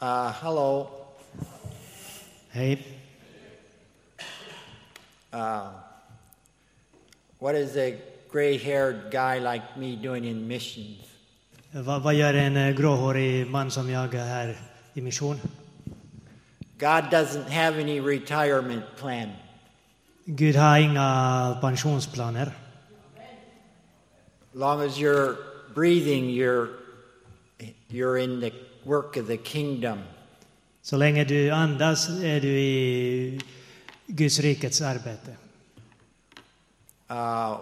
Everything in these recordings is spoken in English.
Uh, hello. Hej. What is a gray haired guy like me doing in missions? Vad, vad gör en eh, gråhårig man som jag är här i mission? God doesn't have any retirement plan. Gud har inga pensionsplaner. long as you're breathing, you're, you're in the work of the kingdom. Så länge du andas är du i Guds rikets arbete. Uh,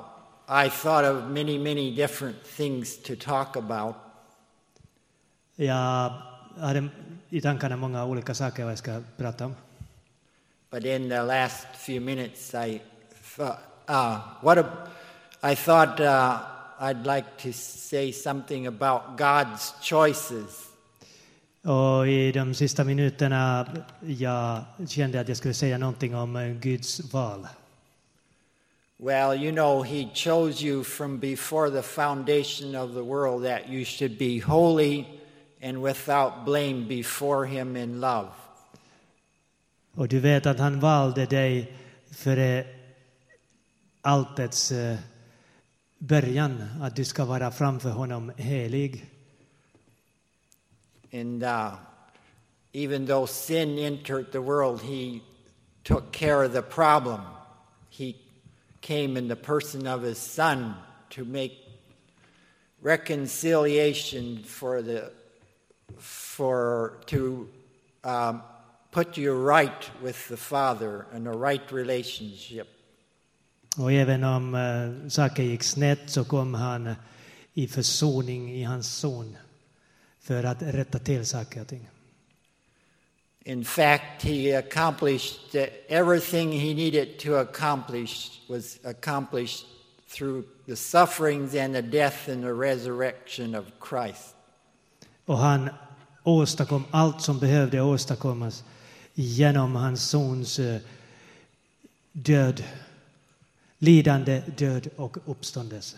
I thought of many, many different things to talk about. Jag hade i tankarna många olika saker vad jag ska prata om. But in the last few minutes, I thought, uh, what a, I thought uh, I'd like to say something about God's choices. Och i de sista minuterna jag kände att jag skulle säga någonting om eh, Guds val. Well, you know, He chose you from before the foundation of the world that you should be holy and without blame before Him in love. Och du vet att han valde dig före alltets eh, början, att du ska vara framför honom helig. And uh, even though sin entered the world, He took care of the problem. He came in the person of His Son to make reconciliation for the for to um, put you right with the Father in a right relationship. Och även om saker gick snett så kom han eh, i försoning i hans son för att rätta till saker och ting. In fact, he accomplished uh, everything he needed to accomplish was accomplished through the sufferings and the death and the resurrection of Christ. Och han åstadkom allt som behövde åstadkommas genom hans sons eh, död, lidande, död och uppståndelse.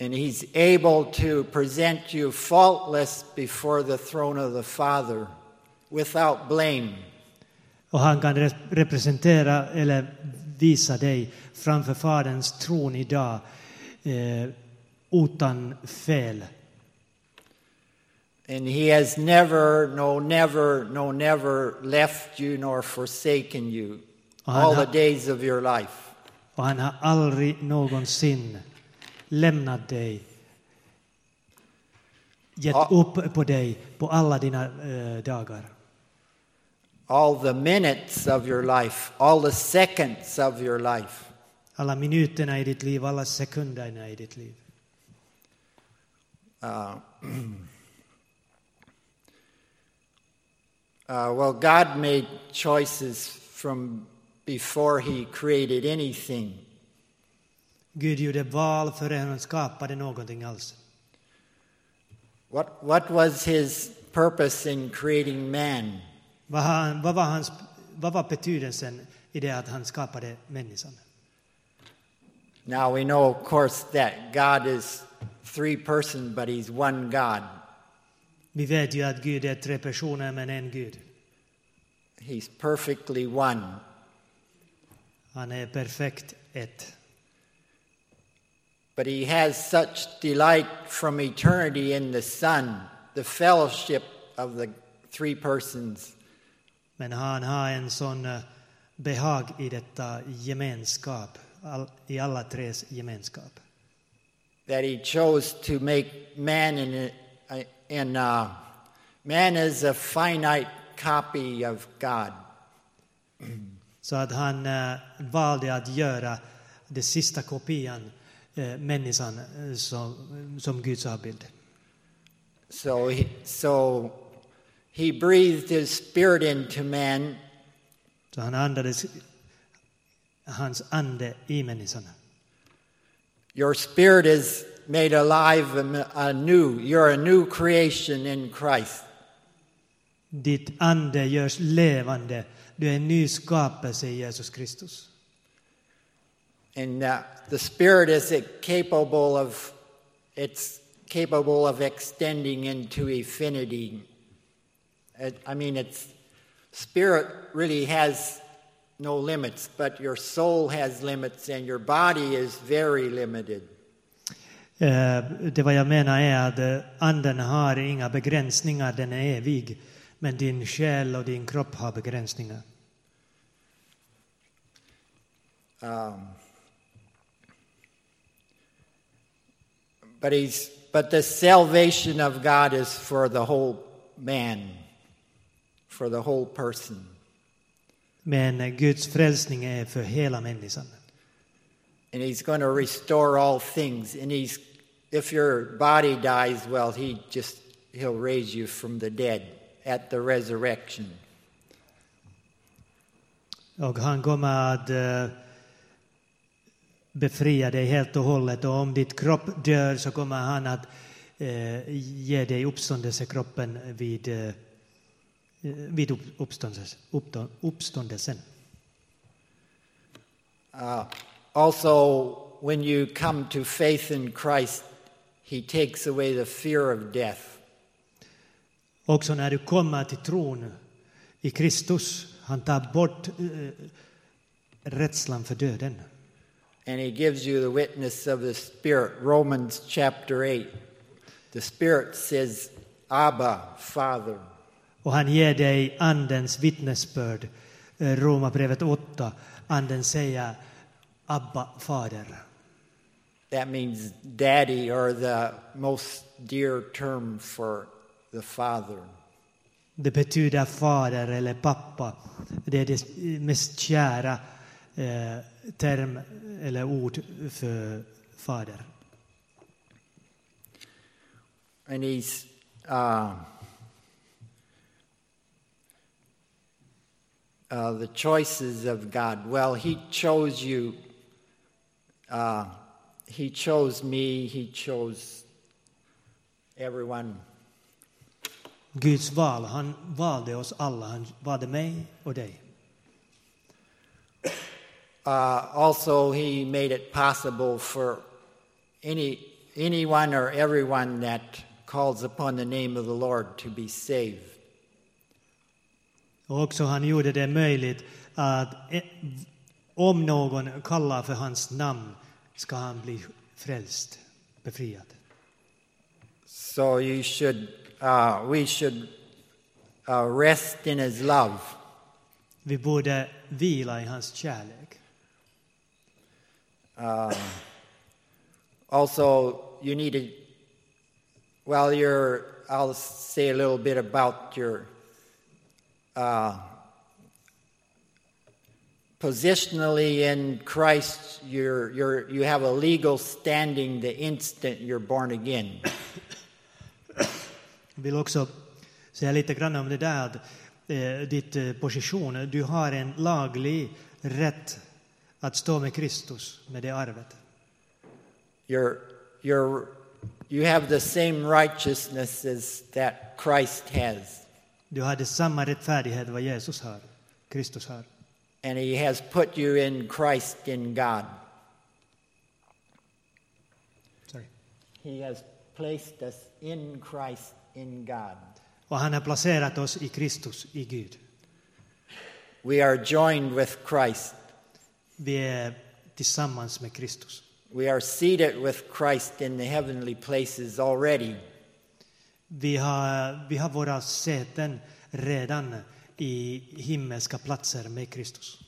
And he's able to present you faultless before the throne of the Father without blame. Och han kan re- representera eller visa dig framför Faderns tron idag eh, utan fel. And he has never, no, never, no, never left you nor forsaken you all the days of your life. Och han har aldrig någonsin lämnat dig, gett Ja. upp på dig på alla dina eh, dagar. All the minutes of your life, all the seconds of your life. Alla minuterna i ditt liv, alla sekunderna i ditt liv. Uh, uh, well, God made choices from before He created anything. Gud gjorde val före han skapade någonting alls. What, what was His purpose in creating man? Vad, han, vad, var hans, vad var betydelsen i det att han skapade människan? Now we know, of course, that God is three person, but He's one God. Vi vet ju att Gud är tre personer men en Gud. He's perfectly one. Han är perfekt ett. But He has such delight from eternity in the Son, the fellowship of the three persons. Men han har en sån eh, behag i detta gemenskap, all, i alla tres gemenskap. that he chose to make man in a, in uh, man is a finite copy of God. Så att han eh, valde att göra den sista kopian, människan, eh, som, som Guds avbild. So he, so he breathed his spirit into man, Så han andades hans ande i människan. Your spirit is made alive anew. You're a new creation in Christ. Ditt ande görs levande. Du är en ny skapelse i Jesus Kristus. And uh, the spirit is capable of it's capable of extending into infinity. It, I mean, it's spirit really has no limits, but your soul has limits, and your body is very limited. Eh, Det vad jag menar är att eh, anden har inga begränsningar, den är evig. Men din själ och din kropp har begränsningar. Um, but he's but the salvation of God is for the whole man, for the whole person. Men Guds frälsning är för hela människan. And he's going to restore all things. And he's if your body dies, well, he just he'll raise you from the dead at the resurrection. Och han kommer att eh, befria dig helt och hållet. Och om ditt kropp dör så kommer han att eh, ge dig uppståndelsekroppen vid, eh, vid upp- uppståndelses, uppstå- uppståndelsen. Uh, also, when you come to faith in Christ, he takes away the fear of death. Också när du kommer till tron i Kristus, han tar bort eh, rädslan för döden. And he gives you the witness of the Spirit. Romans chapter 8. The Spirit says, Abba, Father. Och han ger dig andens vittnesbörd. Eh, Romarbrevet 8. Anden säger Abba, Fader. That means daddy, or the most dear term for the Father. Det betyder fader eller pappa. Det är det mest kära eh, term eller ord för fader. And he's. Uh, uh, the choices of God. Well, He chose you. Uh, he chose me. He chose everyone. Guds val, han valde oss alla. Han valde mig och dig. Uh, also, He made it possible for any anyone or everyone that calls upon the name of the Lord to be saved. Och också han gjorde det möjligt att om någon kallar för hans namn ska han bli frälst, befriad. So you should, uh, we should uh, rest in His love. Vi borde vila i hans kärlek. Uh, also, you need to, well, you're, I'll say a little bit about your uh, positionally in Christ. You're, you're, you have a legal standing the instant you're born again. Jag vill också säga lite grann om det där eh, ditt eh, position, du har en laglig rätt att stå med Kristus, med det arvet. You're, you're, you have the same righteousness as that Christ has. Du hade samma rättfärdighet vad Jesus har, Kristus har. And he has put you in Christ in God. Sorry. He has placed us in Christ in God. Och han har placerat oss i Kristus, i Gud. We are joined with Christ. Vi är tillsammans med Kristus. We are seated with Christ in the heavenly places already. Vi har, vi har våra säten redan i himmelska platser med Kristus.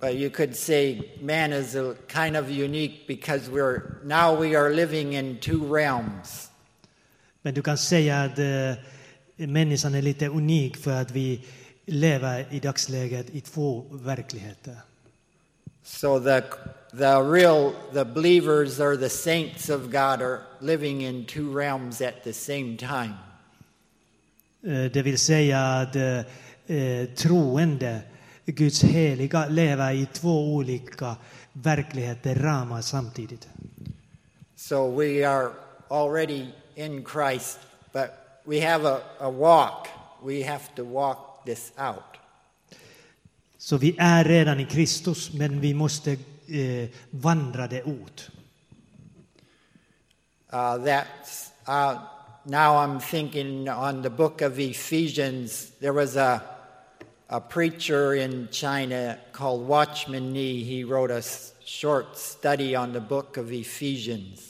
But you could say man is a kind of unique because we're now we are living in two realms. Men du kan säga att eh, människan är lite unik för att vi lever i dagsläget i två verkligheter. So the the real the believers or the saints of God are living in two realms at the same time. Eh, Det vill säga att eh, troende, Guds heliga, lever i två olika verkligheter, ramar samtidigt. So we are already in Christ, but we have a, a walk. We have to walk this out. Så vi är redan i Kristus, men vi måste eh, vandra det ut. Uh, that's uh, now I'm thinking on the book of Ephesians. There was a, a preacher in China called Watchman Nee. He wrote a short study on the book of Ephesians.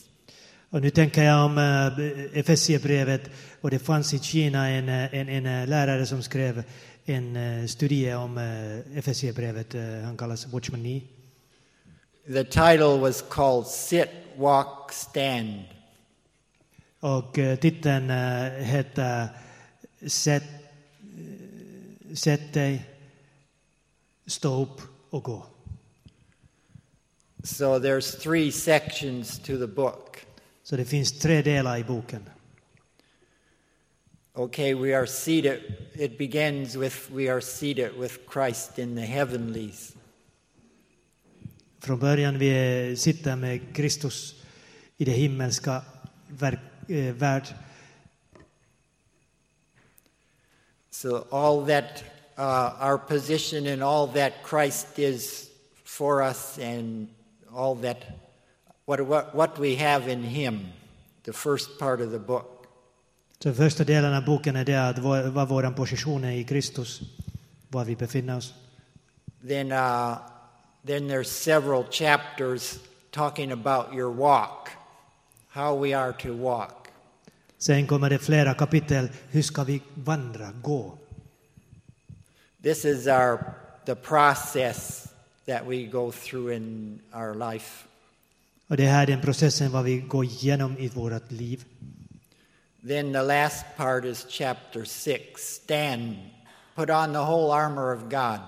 Och nu tänker jag om eh, Efesierbrevet och det fanns i Kina en, eh, en, en eh, lärare som skrev en eh, studie om eh, Efesierbrevet. Eh, Han kallas Watchman. The title was called Sit, Walk, Stand. Och eh, titeln eh, heter Sätt, eh, Sätt dig, stå upp och gå. So there's three sections to the book. Så det finns tre delar i boken. Okay, we are seated. It begins with we are seated with Christ in the heavenlies. Från början vi sitter med Kristus i det himmelska verk, eh, värld. So all that uh, our position and all that Christ is for us, and all that what what what we have in Him. The first part of the book. Så första delen av boken är det att vad, vad vår position är i Kristus, var vi befinner oss. Then uh, then there's several chapters talking about your walk, how we are to walk. Sen kommer det flera kapitel, hur ska vi vandra, gå? This is our the process that we go through in our life. Och det här är den processen vad vi går igenom i vårt liv. Then the last part is chapter 6 Stand, put on the whole armor of God.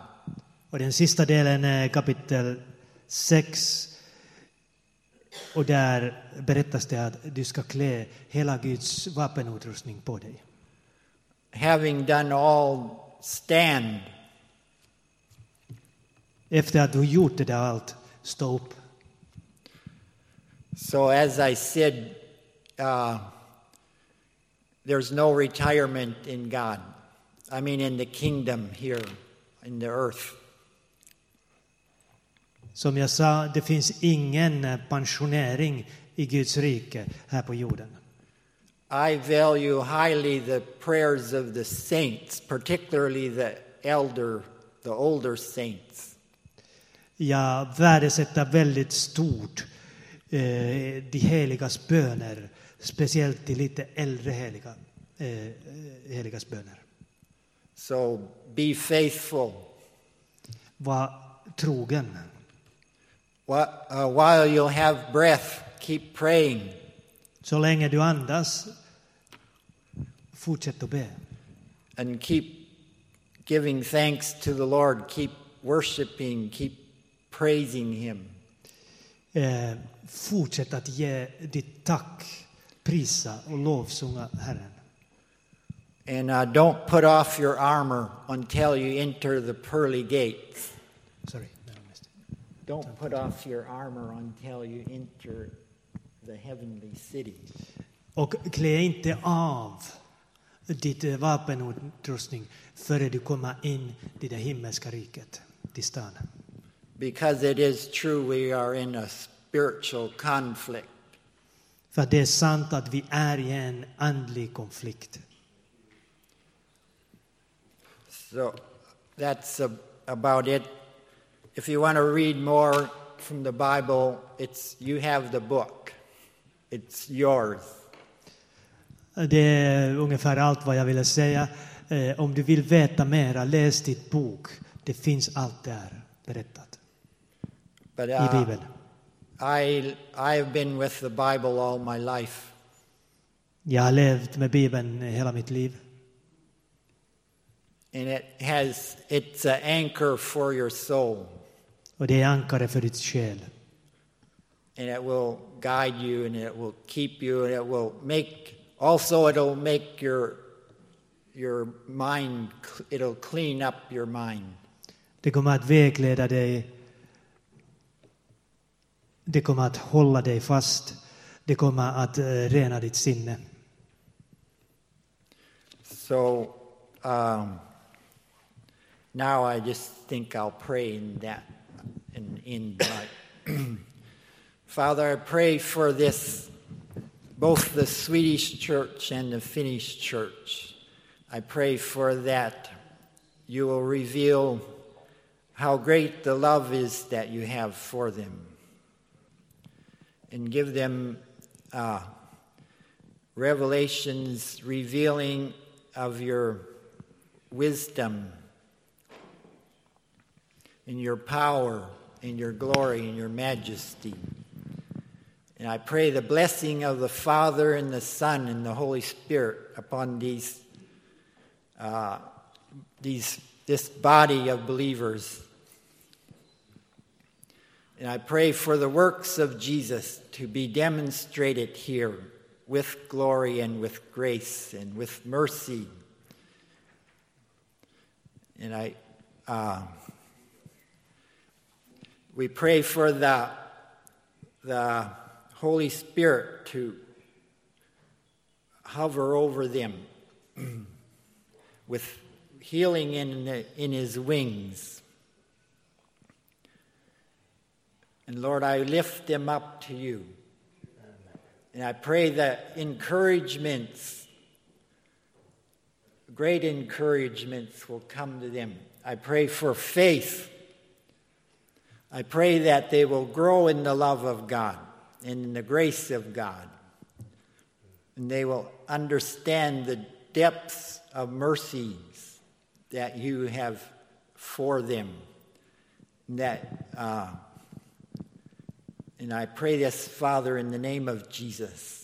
Och den sista delen är kapitel 6. Och där berättas det att du ska klä hela Guds vapenutrustning på dig. Having done all, stand. Efter att du gjort det där allt, stå upp. So, as I said, uh, there's no retirement in God. I mean, in the kingdom here, in the earth. Som jag sa, det finns ingen pensionering i Guds rike här på jorden. I value highly the prayers of the saints, particularly the elder, the older saints. Jag värdesätter väldigt stort eh, de heligas böner, speciellt de lite äldre heliga, eh, heligas böner. So be faithful. Var trogen. Uh, while you'll have breath, keep praying. Så länge du andas, fortsätt att be. and keep giving thanks to the Lord. Keep worshiping, keep praising Him. Eh, fortsätt att ge ditt tack, prisa och lovsånga Herren. And uh, don't put off your armor until you enter the pearly gates. Sorry. Don't put off your armor until you enter the heavenly city. Och klä inte av ditt vapenutrustning före du kommer in i det himmelska riket, till stan. Because it is true we are in a spiritual conflict. För det är sant att vi är i en andlig konflikt. So that's a, about it. If you want to read more from the Bible, it's you have the book. It's yours. Det är ungefär allt vad jag ville säga. Eh, Om du vill veta mera, läs ditt bok. Det finns allt där berättat But i uh, Bibeln. I I've been with the Bible all my life, Jag har levt med Bibeln hela mitt liv. and it has it's an anchor for your soul, Och det är ankare för ditt själ. and it will guide you, and it will keep you, and it will make also it'll make your your mind it'll clean up your mind. Det kommer att vägleda dig. Det kommer att hålla dig fast. Det kommer att eh, rena ditt sinne. So um, now I just think I'll pray in that in my Father, I pray for this both the Swedish church and the Finnish church. I pray for that you will reveal how great the love is that you have for them and give them uh, revelations revealing of your wisdom and your power and your glory and your majesty. And I pray the blessing of the Father and the Son and the Holy Spirit upon these, uh, these, this body of believers. And I pray for the works of Jesus to be demonstrated here with glory and with grace and with mercy. And I, uh, we pray for the, the Holy Spirit to hover over them with healing in, in his wings. And Lord, I lift them up to you. And I pray that encouragements, great encouragements, will come to them. I pray for faith. I pray that they will grow in the love of God and in the grace of God. And they will understand the depths of mercies that you have for them. That. Uh, and I pray this, Father, in the name of Jesus.